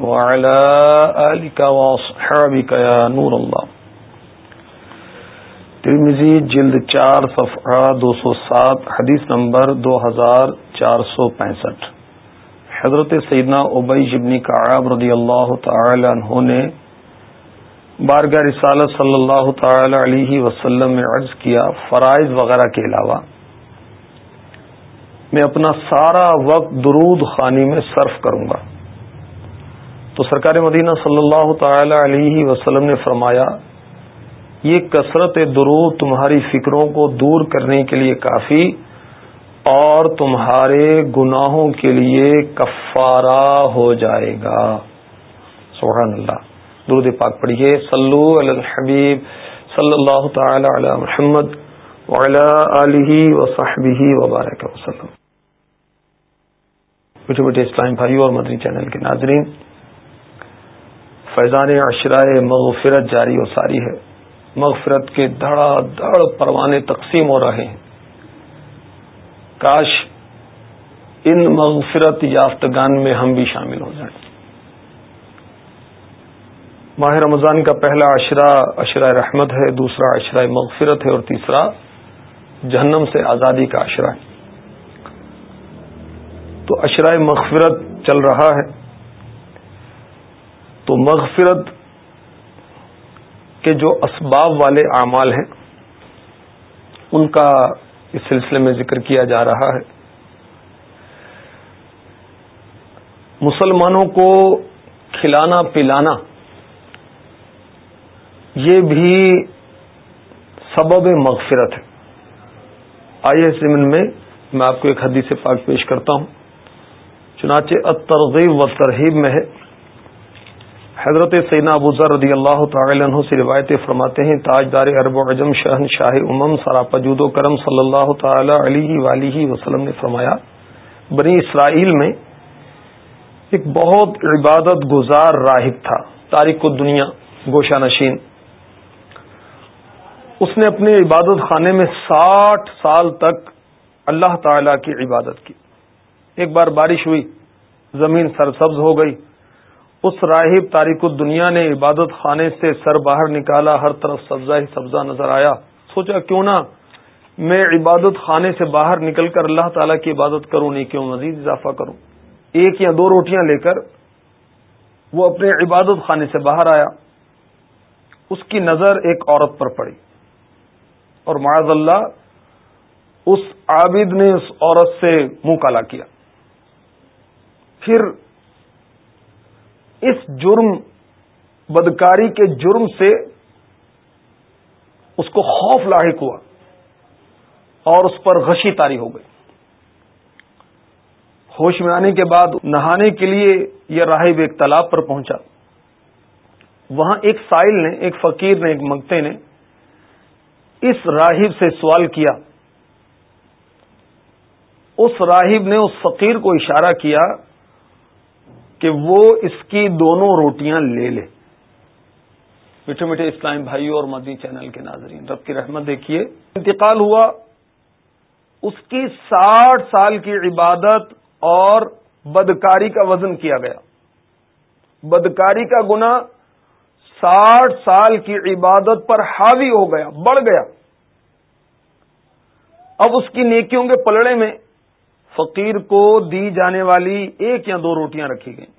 وعلى آلك وأصحابك يا نور الله. ترمزی جلد چار صفحہ دو سو سات، حدیث نمبر دو ہزار چار سو پینسٹھ. حضرت سیدنا ابئی جبنی کعاب رضی اللہ تعالی عنہ نے بارگاہ رسالت صلی اللہ تعالی علیہ وسلم میں عرض کیا، فرائض وغیرہ کے علاوہ، میں اپنا سارا وقت درود خانی میں صرف کروں گا۔ تو سرکار مدینہ صلی اللہ تعالی علیہ وسلم نے فرمایا، یہ کثرت درود تمہاری فکروں کو دور کرنے کے لیے کافی اور تمہارے گناہوں کے لیے کفارہ ہو جائے گا۔ سبحان اللہ۔ درود پاک پڑھیے۔ صلو علی الحبیب صلی اللہ تعالی علی محمد وعلی آلہ وصحبہ وبارک وسلم۔ میٹھے میٹھے اسلام بھائی اور مدنی چینل کے ناظرین فیضان عشرائے مغفرت جاری و ساری ہے۔ مغفرت کے دھڑا دھڑ پروانے تقسیم ہو رہے ہیں۔ کاش ان مغفرت یافتگان میں ہم بھی شامل ہو جائیں۔ ماہ رمضان کا پہلا عشرہ عشرہ رحمت ہے، دوسرا عشرہ مغفرت ہے اور تیسرا جہنم سے آزادی کا عشرہ ہے۔ تو عشرہ مغفرت چل رہا ہے۔ تو مغفرت کے جو اسباب والے اعمال ہیں، ان کا اس سلسلے میں ذکر کیا جا رہا ہے۔ مسلمانوں کو کھلانا، پلانا، یہ بھی سبب مغفرت ہے۔ آئیے اس میں میں آپ کو ایک حدیث پاک پیش کرتا ہوں۔ چنانچہ ترغیب و ترہیب میں ہے۔ حضرت سینا ابو ذر رضی اللہ تعالی عنہ سے روایت فرماتے ہیں، تاجدار ارب و عجم شہن شاہ امم سراپجود و کرم صلی اللہ تعالی علیہ وسلم نے فرمایا، بنی اسرائیل میں ایک بہت عبادت گزار راہب تھا، تاریخ دنیا گوشہ نشین۔ اس نے اپنے عبادت خانے میں ساٹھ سال تک اللہ تعالی کی عبادت کی۔ ایک بار بارش ہوئی، زمین سرسبز ہو گئی۔ اس راہب تاریخ دنیا نے عبادت خانے سے سر باہر نکالا، ہر طرف سبزہ ہی سبزہ نظر آیا۔ سوچا کیوں نہ میں عبادت خانے سے باہر نکل کر اللہ تعالی کی عبادت کروں نہیں کیوں مزید اضافہ کروں۔ ایک یا دو روٹیاں لے کر وہ اپنے عبادت خانے سے باہر آیا۔ اس کی نظر ایک عورت پر پڑی۔ اور معاذ اللہ، اس عابد نے اس عورت سے منہ کالا کیا۔ پھر اس جرم، بدکاری کے جرم سے اس کو خوف لاحق ہوا اور اس پر غشی تاری ہو گئی۔ ہوش میں آنے کے بعد نہانے کے لیے یہ راہب ایک تالاب پر پہنچا۔ وہاں ایک سائل نے، ایک فقیر نے، ایک منگتے نے اس راہب سے سوال کیا۔ اس راہب نے اس فقیر کو اشارہ کیا کہ وہ اس کی دونوں روٹیاں لے لے۔ میٹھے میٹھے اسلام بھائیوں اور مدنی چینل کے ناظرین، رب کی رحمت دیکھیے۔ انتقال ہوا، اس کی ساٹھ سال کی عبادت اور بدکاری کا وزن کیا گیا۔ بدکاری کا گنا ساٹھ سال کی عبادت پر حاوی ہو گیا، بڑھ گیا۔ اب اس کی نیکیوں کے پلڑے میں فقیر کو دی جانے والی ایک یا دو روٹیاں رکھی گئیں۔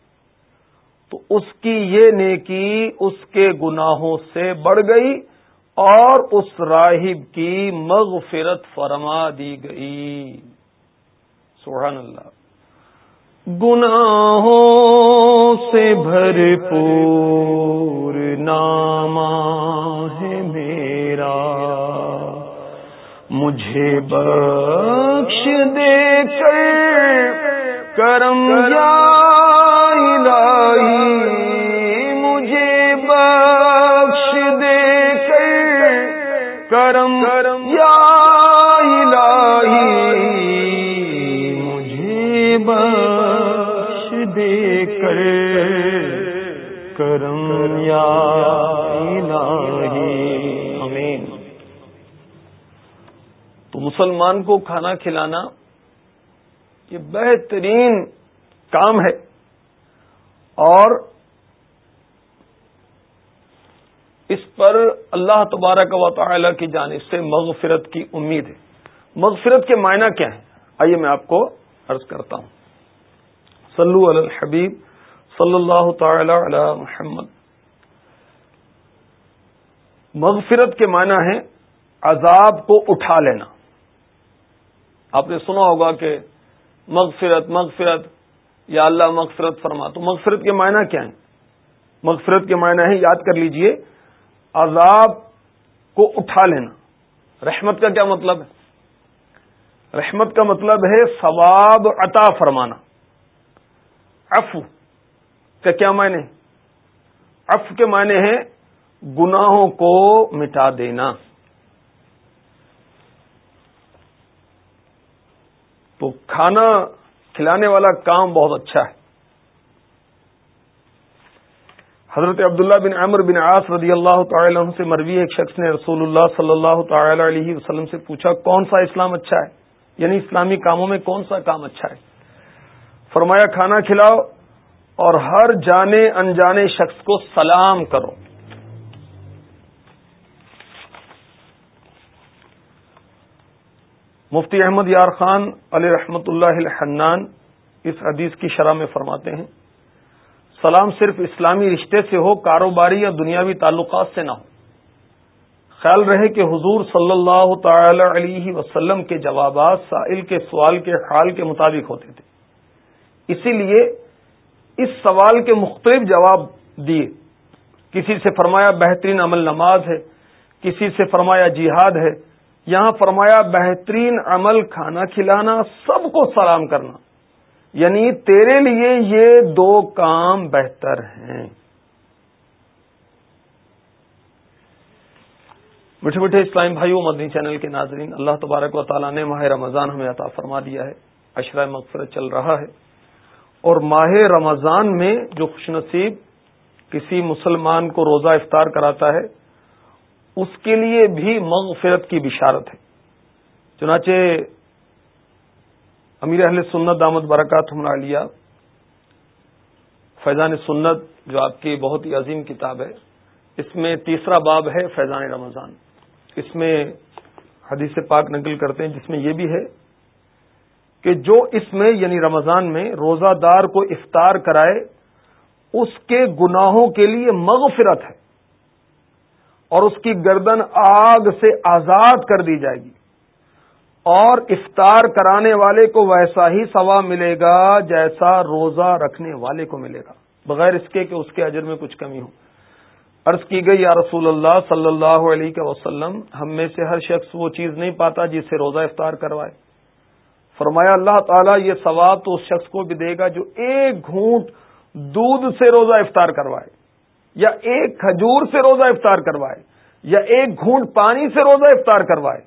تو اس کی یہ نیکی اس کے گناہوں سے بڑھ گئی اور اس راہب کی مغفرت فرما دی گئی۔ سبحان اللہ۔ گناہوں سے بھرپور نامہ ہے میرا۔ مجھے بخش دے کر کرم یا الہی، مجھے بخش کرم کرم یا مجھے بخش دے کر۔ کرم یا امین تو مسلمان کو کھانا کھلانا یہ بہترین کام ہے اور اس پر اللہ تبارک و تعالی کی جانب سے مغفرت کی امید ہے۔ مغفرت کے معنی کیا ہے آئیے میں آپ کو عرض کرتا ہوں۔ صلو علی الحبیب صلی اللہ تعالی علی محمد۔ مغفرت کے معنی ہے عذاب کو اٹھا لینا۔ آپ نے سنا ہوگا کہ مغفرت مغفرت، یا اللہ مغفرت فرما۔ تو مغفرت کے معنی کیا ہے مغفرت کے معنی ہے یاد کر لیجیے، عذاب کو اٹھا لینا۔ رحمت کا کیا مطلب ہے؟ رحمت کا مطلب ہے ثواب عطا فرمانا۔ عفو کا کیا معنی عفو کے معنی ہے گناہوں کو مٹا دینا۔ تو کھانا کھلانے والا کام بہت اچھا ہے۔ حضرت عبداللہ بن عمر بن عاص رضی اللہ تعالی عنہ سے مروی ایک شخص نے رسول اللہ صلی اللہ تعالی علیہ وسلم سے پوچھا، کون سا اسلام اچھا ہے؟ یعنی اسلامی کاموں میں کون سا کام اچھا ہے؟ فرمایا، کھانا کھلاؤ اور ہر جانے انجانے شخص کو سلام کرو۔ مفتی احمد یار خان علی رحمت اللہ الحنان اس حدیث کی شرح میں فرماتے ہیں، سلام صرف اسلامی رشتے سے ہو، کاروباری یا دنیاوی تعلقات سے نہ ہو۔ خیال رہے کہ حضور صلی اللہ تعالی علیہ وسلم کے جوابات سائل کے سوال کے حال کے مطابق ہوتے تھے۔ اسی لیے اس سوال کے مختلف جواب دیے۔ کسی سے فرمایا بہترین عمل نماز ہے، کسی سے فرمایا جہاد ہے یہاں فرمایا بہترین عمل کھانا کھلانا، سب کو سلام کرنا۔ یعنی تیرے لیے یہ دو کام بہتر ہیں۔ میٹھے میٹھے اسلام بھائیوں، مدنی چینل کے ناظرین، اللہ تبارک و تعالیٰ نے ماہ رمضان ہمیں عطا فرما دیا ہے۔ اشرۂ مغفرت چل رہا ہے۔ اور ماہ رمضان میں جو خوش نصیب کسی مسلمان کو روزہ افطار کراتا ہے اس کے لیے بھی مغفرت کی بشارت ہے۔ چنانچہ امیر اہل سنت دامت برکات ہم لیا۔ فیضان سنت جو آپ کی بہت ہی عظیم کتاب ہے، اس میں تیسرا باب ہے فیضان رمضان۔ اس میں حدیث پاک نقل کرتے ہیں، جس میں یہ بھی ہے کہ جو اس میں یعنی رمضان میں روزہ دار کو افطار کرائے، اس کے گناہوں کے لیے مغفرت ہے۔ اور اس کی گردن آگ سے آزاد کر دی جائے گی۔ اور افطار کرانے والے کو ویسا ہی ثواب ملے گا جیسا روزہ رکھنے والے کو ملے گا۔ بغیر اس کے کہ اس کے اجر میں کچھ کمی ہو۔ عرض کی گئی، یا رسول اللہ صلی اللہ علیہ وسلم، ہم میں سے ہر شخص وہ چیز نہیں پاتا جس سے روزہ افطار کروائے۔ فرمایا، اللہ تعالیٰ یہ ثواب تو اس شخص کو بھی دے گا جو ایک گھونٹ دودھ سے روزہ افطار کروائے۔ یا ایک کھجور سے روزہ افطار کروائے، یا ایک گھونٹ پانی سے روزہ افطار کروائے،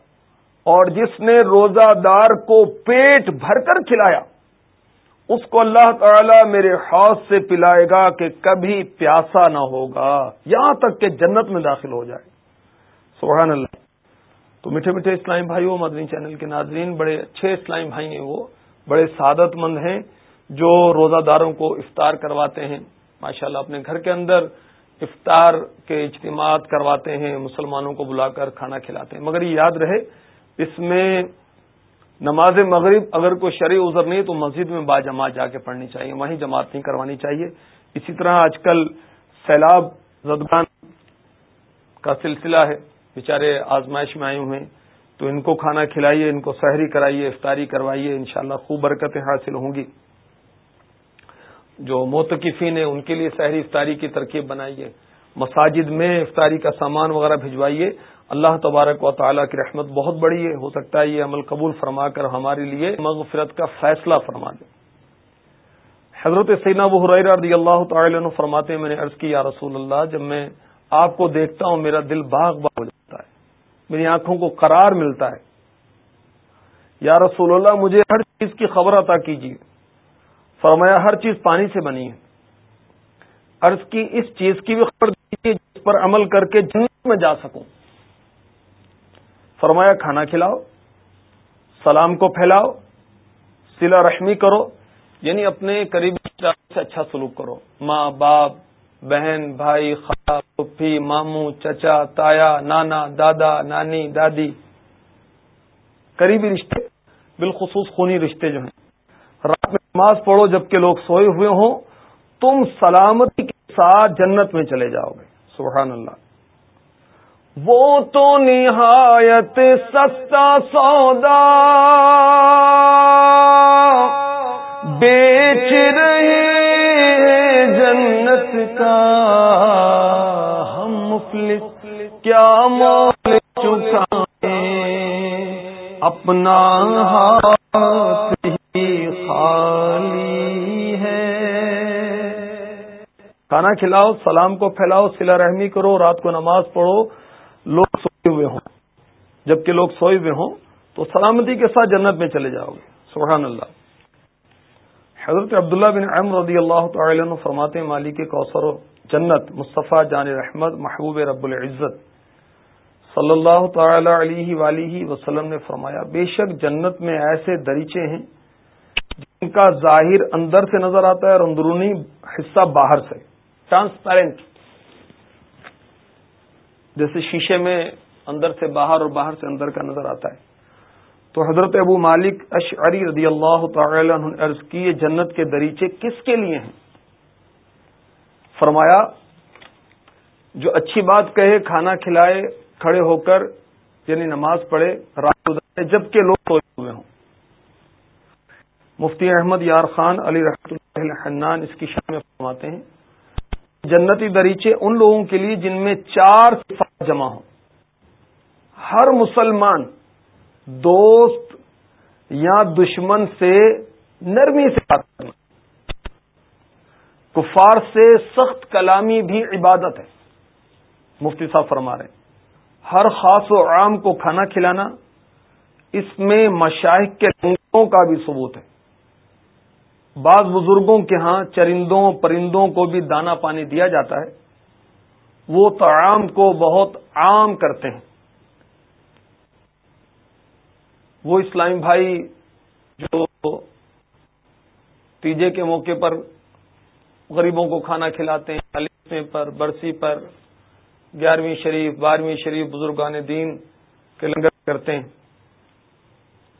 اور جس نے روزہ دار کو پیٹ بھر کر کھلایا، اس کو اللہ تعالی میرے حوص سے پلائے گا کہ کبھی پیاسا نہ ہوگا، یہاں تک کہ جنت میں داخل ہو جائے۔ سبحان اللہ۔ تو میٹھے میٹھے اسلامی بھائی وہ مدنی چینل کے ناظرین، بڑے اچھے اسلامی بھائی ہیں وہ، بڑے سعادت مند ہیں جو روزہ داروں کو افطار کرواتے ہیں۔ ماشاءاللہ، اپنے گھر کے اندر افطار کے اجتماعات کرواتے ہیں، مسلمانوں کو بلا کر کھانا کھلاتے ہیں۔ مگر یہ یاد رہے، اس میں نماز مغرب اگر کوئی شرع عذر نہیں تو مسجد میں با جماعت جا کے پڑھنی چاہیے، وہیں جماعت نہیں کروانی چاہیے۔ اسی طرح آج کل سیلاب، زدگان کا سلسلہ ہے۔ بیچارے آزمائش میں آئے ہوئے تو ان کو کھانا کھلائیے، ان کو سحری کرائیے، افطاری کروائیے، انشاءاللہ خوب برکتیں حاصل ہوں گی۔ جو موتقفین ہیں، ان کے لیے سحری افطاری کی ترکیب بنائیے، مساجد میں افطاری کا سامان وغیرہ بھجوائیے۔ اللہ تبارک و تعالیٰ کی رحمت بہت بڑی ہے، ہو سکتا ہے یہ عمل قبول فرما کر ہمارے لیے مغفرت کا فیصلہ فرما دے۔ حضرت سینا ابو حریر رضی اللہ تعالی عنہ فرماتے ہیں، میں نے عرض کی، یا رسول اللہ، جب میں آپ کو دیکھتا ہوں، میرا دل باغ باغ ہو جاتا ہے، میری آنکھوں کو قرار ملتا ہے۔ یا رسول اللہ، مجھے ہر چیز کی خبر عطا کیجیے۔ فرمایا ہر چیز پانی سے بنی ہے۔ عرض کی اس چیز کی بھی خبر دیجیے جس پر عمل کر کے جنت میں جا سکوں۔ فرمایا کھانا کھلاؤ، سلام کو پھیلاؤ سلا رحمی کرو یعنی اپنے قریبی سے اچھا سلوک کرو۔ ماں، باپ، بہن، بھائی، خالہ پھپھی ماموں، چچا، تایا، نانا، دادا، نانی، دادی۔ قریبی رشتے، بالخصوص خونی رشتے جو ہیں۔ رات میں نماز پڑھو جبکہ لوگ سوئے ہوئے ہوں، تم سلامتی کے ساتھ جنت میں چلے جاؤ گے۔ سبحان اللہ۔ وہ تو نہایت سستا سودا بیچ رہے جنت کا۔ ہم مفلس، کیا مول چکا اپنا ہاتھ کھانا کھلاؤ، سلام کو پھیلاؤ سلا رحمی کرو، رات کو نماز پڑھو، لوگ سوئے ہوئے ہوں۔ جبکہ لوگ سوئے ہوئے ہوں، تو سلامتی کے ساتھ جنت میں چلے جاؤ گے۔ سبحان اللہ۔ حضرت عبداللہ بن احمد رضی اللہ تعالی عنہ فرماتے مالک کوثر و جنت، مصطفیٰ جان رحمت، محبوب رب العزت۔ صلی اللہ تعالی علیہ ولی وسلم نے فرمایا، بے شک جنت میں ایسے دریچے ہیں جن کا ظاہر اندر سے نظر آتا ہے اور اندرونی حصہ باہر سے۔ ٹرانسپیرنٹ جیسے شیشے میں اندر سے باہر اور باہر سے اندر کا نظر آتا ہے۔ تو حضرت ابو مالک اشعری رضی اللہ تعالی عنہ نے عرض کی، یہ جنت کے دریچے کس کے لیے ہیں؟ فرمایا، جو اچھی بات کہے، کھانا کھلائے، کھڑے ہو کر یعنی نماز پڑھے، رات گزارے جبکہ لوگ سوئے ہوئے ہوں۔ مفتی احمد یار خان علی رحمۃ اللہ حنان اس کی شان میں فرماتے ہیں جنتی دریچے ان لوگوں کے لیے جن میں چار صفات جمع ہوں۔ ہر مسلمان دوست یا دشمن سے نرمی سے بات کرنا کفار سے سخت کلامی بھی عبادت ہے۔ مفتی صاحب فرما رہے ہیں، ہر خاص و عام کو کھانا کھلانا اس میں مشاہد کے رنگوں کا بھی ثبوت ہے۔ بعض بزرگوں کے ہاں چرندوں، پرندوں کو بھی دانا پانی دیا جاتا ہے۔ وہ تعام کو بہت عام کرتے ہیں۔ وہ اسلامی بھائی جو تیجے کے موقع پر غریبوں کو کھانا کھلاتے ہیں علیمے پر، برسی پر، گیارہویں شریف، بارہویں شریف بزرگان دین کے لنگر کرتے ہیں۔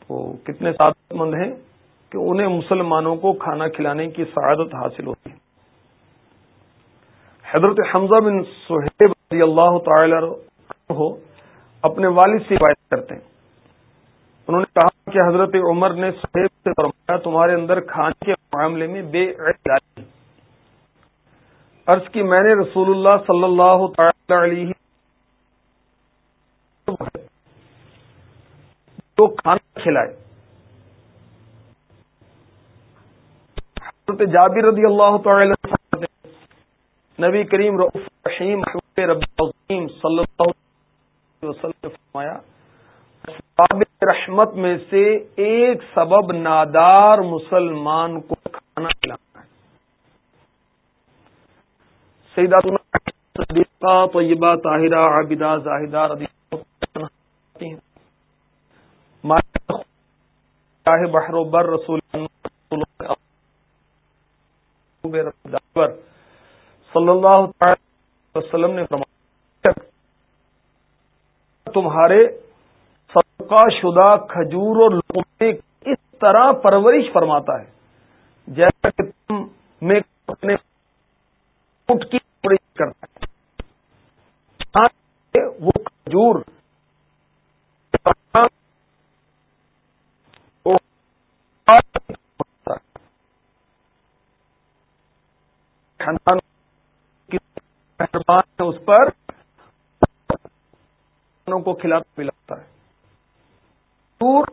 تو کتنے سعادت مند ہیں۔ کہ انہیں مسلمانوں کو کھانا کھلانے کی سعادت حاصل ہوتی۔ ہے حضرت حمزہ بن سہیب رضی اللہ تعالی ہو اپنے والد سے روایت کرتے ہیں۔ انہوں نے کہا کہ حضرت عمر نے سہیب سے فرمایا، تمہارے اندر کھانے کے معاملے میں بے عرض کی، میں نے رسول اللہ صلی اللہ تعالی علیہ تو کھانا کھلائے۔ حضرت جابر رضی اللہ تعالی نبی کریم رحیم رب صلی اللہ علیہ وسلم نے فرمایا رحمت میں سے ایک سبب نادار مسلمان کو کھانا کھلانا ہے۔ سیدہ صدیقہ، طیبہ، طاہرہ، عابدہ، زاہدہ رضی بحر و بر رسول صلی اللہ وسلم نے فرمایا، تمہارے صدقہ شدہ کھجور اور لوگوں اس طرح پرورش فرماتا ہے؟ جیسا کہ تم میں اپنے کی پرورش کرتا ہے وہ کھجور خاندان مہربان ہے اس پر کو کھلاتا پلاتا ہے۔ دور۔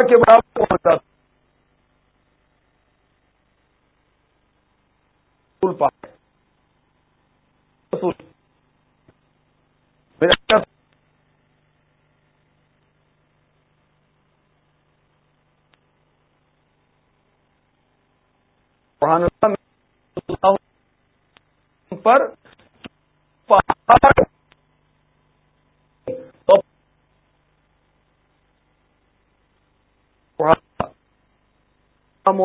کے برابر پہنچ جاتا پر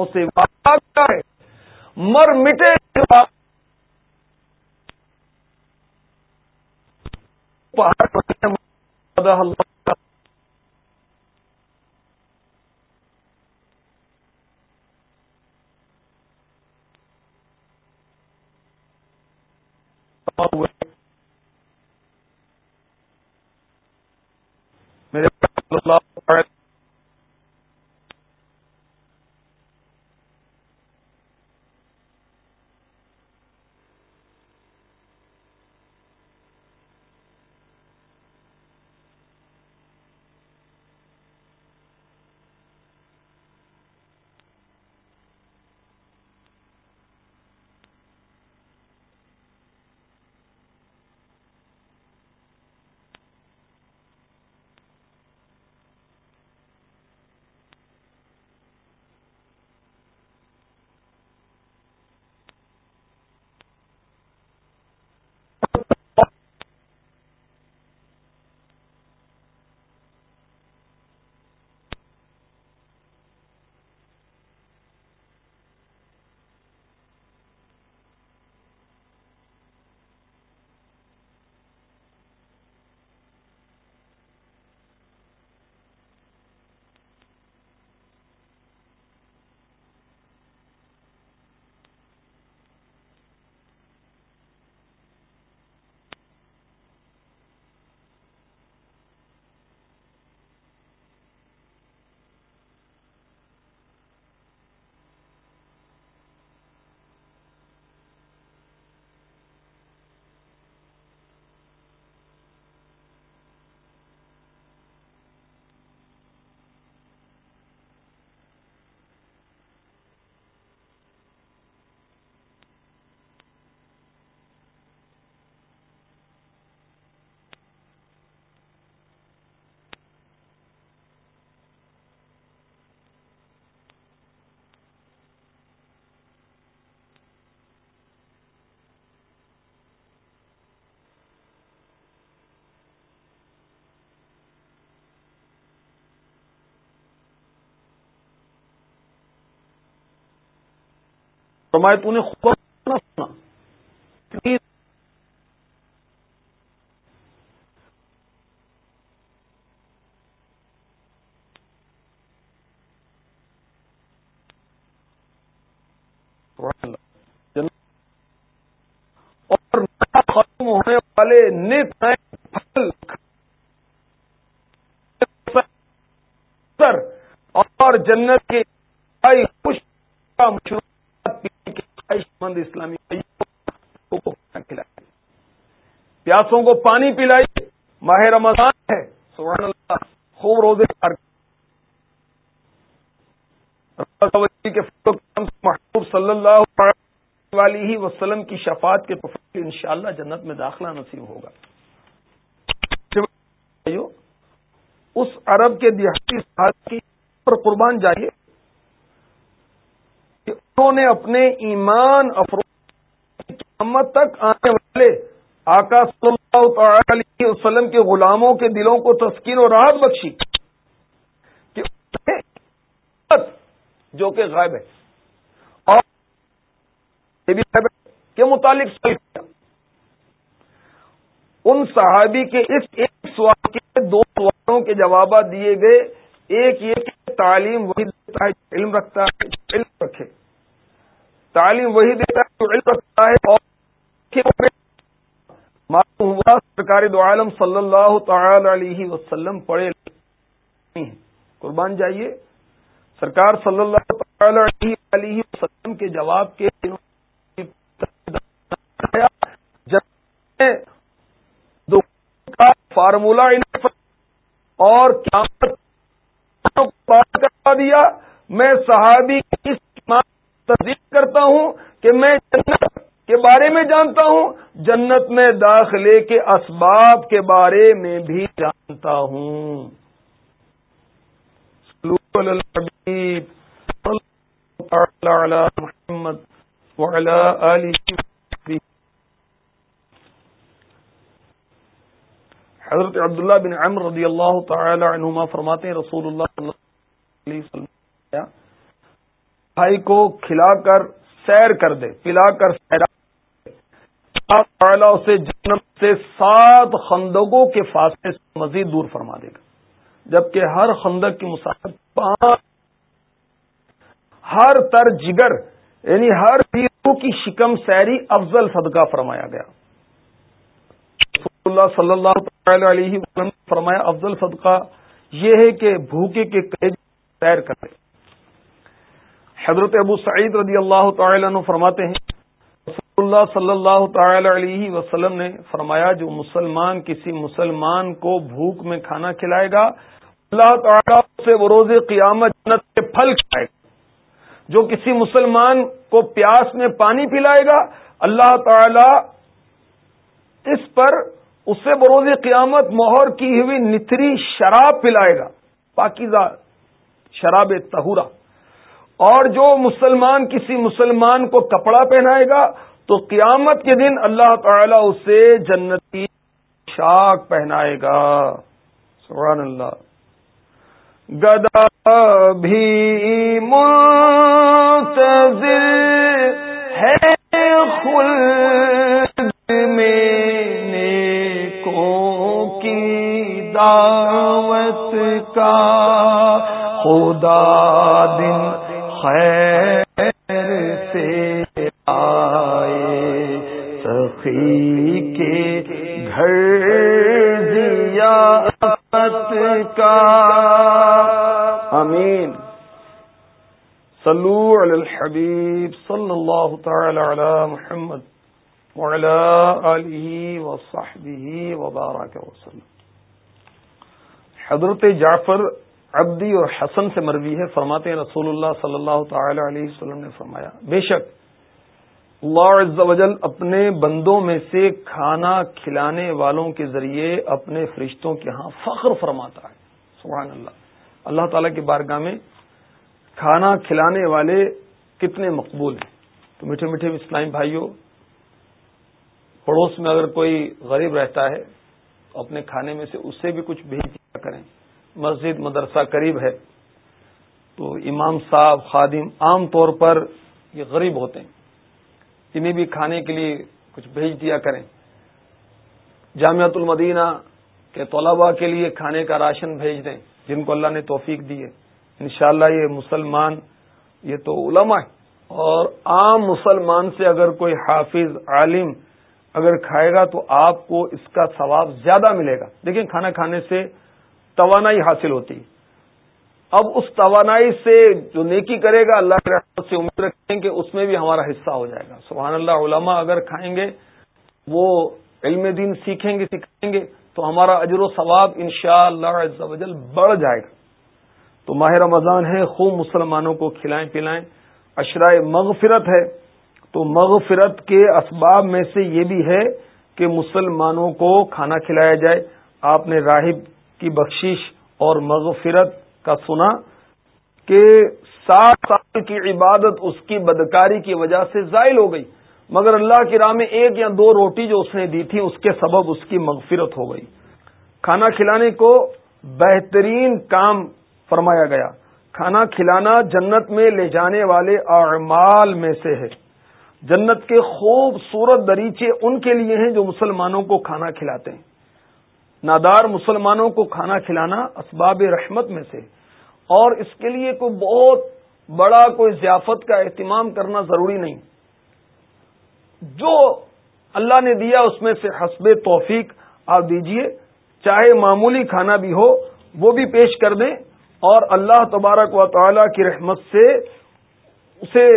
سے مر مٹے پہاڑ میرے فرمایا تو نے خوب سنا۔ اور ختم ہونے والے نت اور جنت کے خوش مشروع مند اسلامی پیاسوں کو پانی پلائی۔ ماہ رمضان ہے۔ سبحان اللہ، خوب روزے کے محبوب صلی اللہ علیہ وسلم کی شفاعت کے ان شاء اللہ جنت میں داخلہ نصیب ہوگا۔ اس عرب کے دیہاتی کی پر قربان جائیے۔ کہ انہوں نے اپنے ایمان افروز قیامت تک آنے والے آقا صلی اللہ تعالی علیہ وسلم کے غلاموں کے دلوں کو تسکین و راحت بخشی کہ جو کہ غائب ہے۔ اور کے متعلق ان صحابی کے اس ایک سوال کے دو سوالوں کے جوابات دیے گئے۔ ایک یہ کہ تعلیم وہی دیتا ہے جو علم رکھتا ہے علم رکھے۔ تعلیم وہی دیتا ہے جو علم رکھتا ہے اور معلوم ہوا سرکار دو عالم صلی اللہ تعالی علیہ وسلم پڑھے قربان جائیے۔ سرکار صلی اللہ تعالی علیہ وسلم کے جواب کے فارمولہ اور کروا دیا۔ میں صحابی کی تصدیق کرتا ہوں کہ میں جنت کے بارے میں جانتا ہوں۔ جنت میں داخلے کے اسباب کے بارے میں بھی جانتا ہوں۔ محمد حضرت عبداللہ بن عمر رضی اللہ تعالی عنہما فرماتے ہیں، رسول اللہ صلی اللہ علیہ وسلم بھائی کو کھلا کر سیر کر دے پلا کر سیر۔ تعالیٰ اسے جنت سے سات خندقوں کے فاصلے سے مزید دور فرما دے گا۔ جبکہ ہر خندق کی مسافت پانچ ہر تر جگر یعنی ہر پیروں کی شکم سیری افضل صدقہ فرمایا گیا۔ اللہ صلی اللہ تعالی علیہ وسلم فرمایا، افضل صدقہ یہ ہے کہ بھوکے کے قید سیر کرے۔ حضرت ابو سعید رضی اللہ تعالی عنہ فرماتے ہیں اللہ صلی اللہ تعالی علیہ وسلم نے فرمایا، جو مسلمان، کسی مسلمان کو بھوک میں کھانا کھلائے گا، اللہ تعالیٰ سے وہ روز قیامت جنت کے پھل کھائے گا۔ جو کسی مسلمان کو پیاس میں پانی پلائے گا، اللہ تعالی اس پر اسے بروز قیامت مہر کی ہوئی نتری شراب پلائے گا، پاکیزہ شراب تہورا اور جو مسلمان، کسی مسلمان کو کپڑا پہنائے گا تو قیامت کے دن اللہ تعالی اسے جنتی شاک پہنائے گا۔ سبحان اللہ۔ گدا بھی منتظر ہے خلد میں کو کی دعوت کا خدا دن خیر سخی کے گھر دیا کا۔ امین صلو علی الحبیب صلی اللہ تعالی علی محمد وعلى آلہ وصحبہ وبارک وسلم۔ حضرت جعفر عبدی اور حسن سے مروی ہے، فرماتے ہیں رسول اللہ صلی اللہ تعالی علیہ وسلم نے فرمایا، بے شک اللہ عز و جل اپنے بندوں میں سے کھانا کھلانے والوں کے ذریعے اپنے فرشتوں کے ہاں فخر فرماتا ہے۔ سبحان اللہ۔ اللہ تعالیٰ کی بارگاہ میں کھانا کھلانے والے کتنے مقبول ہیں۔ تو میٹھے میٹھے اسلام بھائیوں، پڑوس میں اگر کوئی غریب رہتا ہے تو اپنے کھانے میں سے اسے بھی کچھ بھیج دیا کریں۔ مسجد، مدرسہ قریب ہے، تو امام صاحب، خادم عام طور پر یہ غریب ہوتے ہیں۔ انہیں بھی کھانے کے لیے کچھ بھیج دیا کریں۔ جامعت المدینہ کے طلباء کے لیے کھانے کا راشن بھیج دیں، جن کو اللہ نے توفیق دی ہے۔ انشاءاللہ یہ مسلمان، یہ تو علماء ہے اور عام مسلمان سے اگر کوئی حافظ، عالم اگر کھائے گا تو آپ کو اس کا ثواب زیادہ ملے گا۔ لیکن کھانا کھانے سے توانائی حاصل ہوتی ہے۔ اب اس توانائی سے جو نیکی کرے گا، اللہ کے رحمت سے امید رکھیں کہ اس میں بھی ہمارا حصہ ہو جائے گا۔ سبحان اللہ، علماء اگر کھائیں گے، وہ علم دین سیکھیں گے، سکھائیں گے، تو ہمارا اجر و ثواب ان شاء اللہ بڑھ جائے گا۔ تو ماہ رمضان ہے، خوب مسلمانوں کو کھلائیں، پلائیں۔ اشرائے مغفرت ہے۔ تو مغفرت کے اسباب میں سے یہ بھی ہے کہ مسلمانوں کو کھانا کھلایا جائے۔ آپ نے راہب کی بخشش اور مغفرت کا سنا کہ سات سال کی عبادت اس کی بدکاری کی وجہ سے زائل ہو گئی۔ مگر اللہ کی راہ میں ایک یا دو روٹی جو اس نے دی تھی، اس کے سبب اس کی مغفرت ہو گئی۔ کھانا کھلانے کو بہترین کام فرمایا گیا۔ کھانا کھلانا جنت میں لے جانے والے اعمال میں سے ہے۔ جنت کے خوبصورت دریچے ان کے لیے ہیں جو مسلمانوں کو کھانا کھلاتے ہیں۔ نادار مسلمانوں کو کھانا کھلانا اسباب رحمت میں سے اور اس کے لیے کوئی بہت بڑا کوئی ضیافت کا اہتمام کرنا ضروری نہیں۔ جو اللہ نے دیا اس میں سے حسب توفیق آپ دیجیے، چاہے معمولی کھانا بھی ہو، وہ بھی پیش کر دیں اور اللہ تبارک و تعالی کی رحمت سے اسے،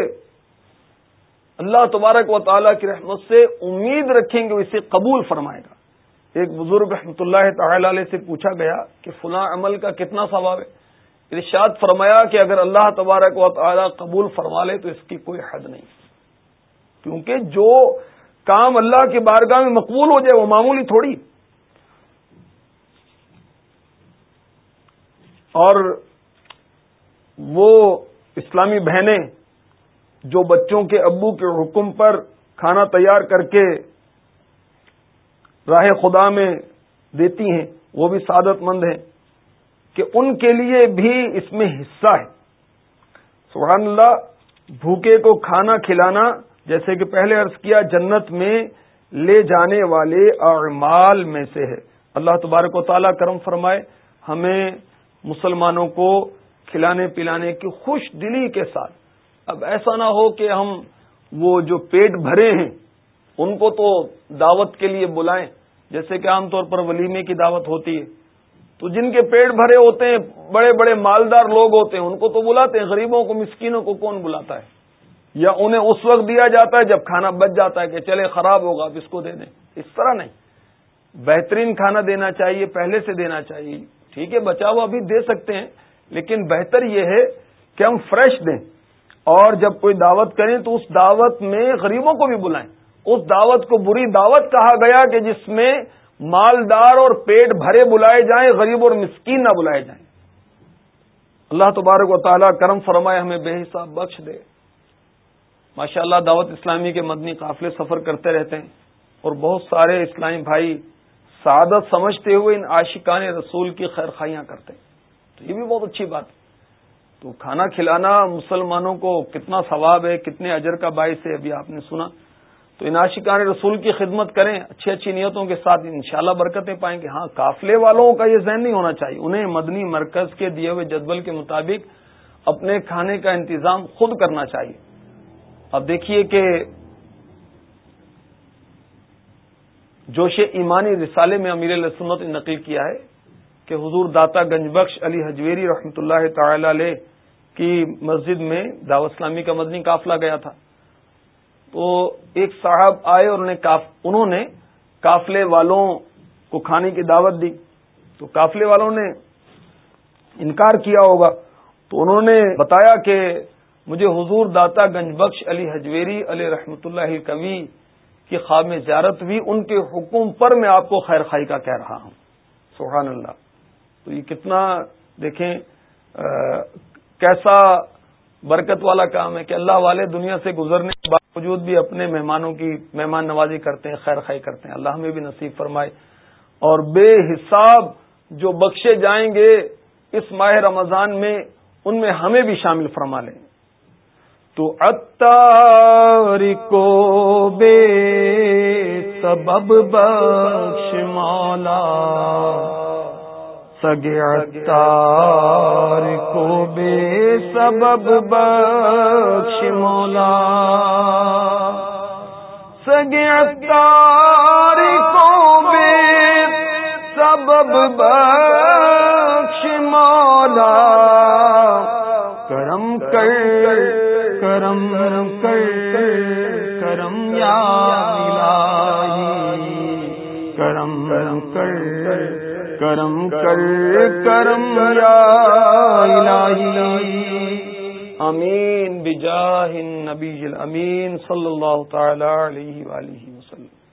اللہ تبارک و تعالی کی رحمت سے امید رکھیں گے اسے قبول فرمائے گا۔ ایک بزرگ رحمۃ اللہ تعالی علیہ سے پوچھا گیا کہ فلاں عمل کا کتنا ثواب ہے؟ ارشاد فرمایا کہ اگر اللہ تبارک و تعالی قبول فرما لے تو اس کی کوئی حد نہیں۔ کیونکہ جو کام اللہ کے بارگاہ میں مقبول ہو جائے وہ معمولی تھوڑی۔ اور وہ اسلامی بہنیں جو بچوں کے ابو کے حکم پر کھانا تیار کر کے راہ خدا میں دیتی ہیں، وہ بھی سعادت مند ہیں، کہ ان کے لیے بھی اس میں حصہ ہے۔ سبحان اللہ، بھوکے کو کھانا کھلانا، جیسے کہ پہلے عرض کیا، جنت میں لے جانے والے اعمال میں سے ہے۔ اللہ تبارک و تعالیٰ کرم فرمائے، ہمیں مسلمانوں کو کھلانے پلانے کی خوش دلی کے ساتھ۔ اب ایسا نہ ہو کہ ہم وہ جو پیٹ بھرے ہیں ان کو تو دعوت کے لیے بلائیں، جیسے کہ عام طور پر ولیمے کی دعوت ہوتی ہے۔ تو جن کے پیٹ بھرے ہوتے ہیں، بڑے بڑے مالدار لوگ ہوتے ہیں، ان کو تو بلاتے ہیں، غریبوں کو، مسکینوں کو کون بلاتا ہے؟ یا انہیں اس وقت دیا جاتا ہے جب کھانا بچ جاتا ہے کہ چلے، خراب ہوگا، اب اس کو دے دیں۔ اس طرح نہیں۔ بہترین کھانا دینا چاہیے، پہلے سے دینا چاہیے۔ ٹھیک ہے بچا ہوا ابھی دے سکتے ہیں، لیکن بہتر یہ ہے کہ ہم فریش دیں۔ اور جب کوئی دعوت کریں تو اس دعوت میں غریبوں کو بھی بلائیں۔ اس دعوت کو بری دعوت کہا گیا کہ جس میں مالدار اور پیٹ بھرے بلائے جائیں، غریب اور مسکین نہ بلائے جائیں۔ اللہ تبارک و تعالیٰ کرم فرمائے، ہمیں بے حساب بخش دے۔ ماشاء اللہ دعوت اسلامی کے مدنی قافلے سفر کرتے رہتے ہیں اور بہت سارے اسلامی بھائی سعادت سمجھتے ہوئے ان عاشقان رسول کی خیر خائیاں کرتے ہیں۔ تو یہ بھی بہت اچھی بات۔ ہے تو کھانا کھلانا مسلمانوں کو کتنا ثواب ہے، کتنے اجر کا باعث ہے، ابھی آپ نے سنا۔ تو ان عاشقان رسول کی خدمت کریں، اچھی اچھی نیتوں کے ساتھ انشاءاللہ برکتیں پائیں گے۔ ہاں قافلے والوں کا یہ ذہن نہیں ہونا چاہیے۔ انہیں مدنی مرکز کے دیے ہوئے جدول کے مطابق اپنے کھانے کا انتظام خود کرنا چاہیے۔ اب دیکھیے کہ جوش ایمانی رسالے میں امیر السنت نے نقل کیا ہے کہ حضور داتا گنج بخش علی حجویری رحمۃ اللہ تعالی علیہ کی مسجد میں دعوت اسلامی کا مدنی قافلہ گیا تھا۔ تو ایک صاحب آئے اور انہوں نے کافلے والوں کو کھانے کی دعوت دی۔ تو کافلے والوں نے انکار کیا ہوگا۔ تو انہوں نے بتایا کہ مجھے حضور داتا گنج بخش علی حجویری علی رحمت اللہ کبھی کی خواب زیارت ہوئی۔ ان کے حکم پر میں آپ کو خیر خائی کا کہہ رہا ہوں۔ سبحان اللہ۔ تو یہ کتنا دیکھیں کیسا برکت والا کام ہے کہ اللہ والے دنیا سے گزرنے کے بعد باوجود بھی اپنے مہمانوں کی مہمان نوازی کرتے ہیں، خیر خائی کرتے ہیں۔ اللہ ہمیں بھی نصیب فرمائے۔ اور بے حساب جو بخشے جائیں گے اس ماہ رمضان میں، ان میں ہمیں بھی شامل فرما لیں۔ تو اتار کو بے سبب بخش مولا۔ سگے تار کو بے سبب بخش مولا سگے تار کو بے سبب بخش مولا کرم کر کرم کر کرم یا کر کرم کر کرم امین بجاہ النبی الامین صلی اللہ تعالی علیہ وآلہ۔